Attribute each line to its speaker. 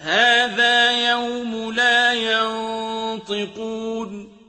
Speaker 1: هَٰذَا يَوْمُ لَا يَنطِقُونَ.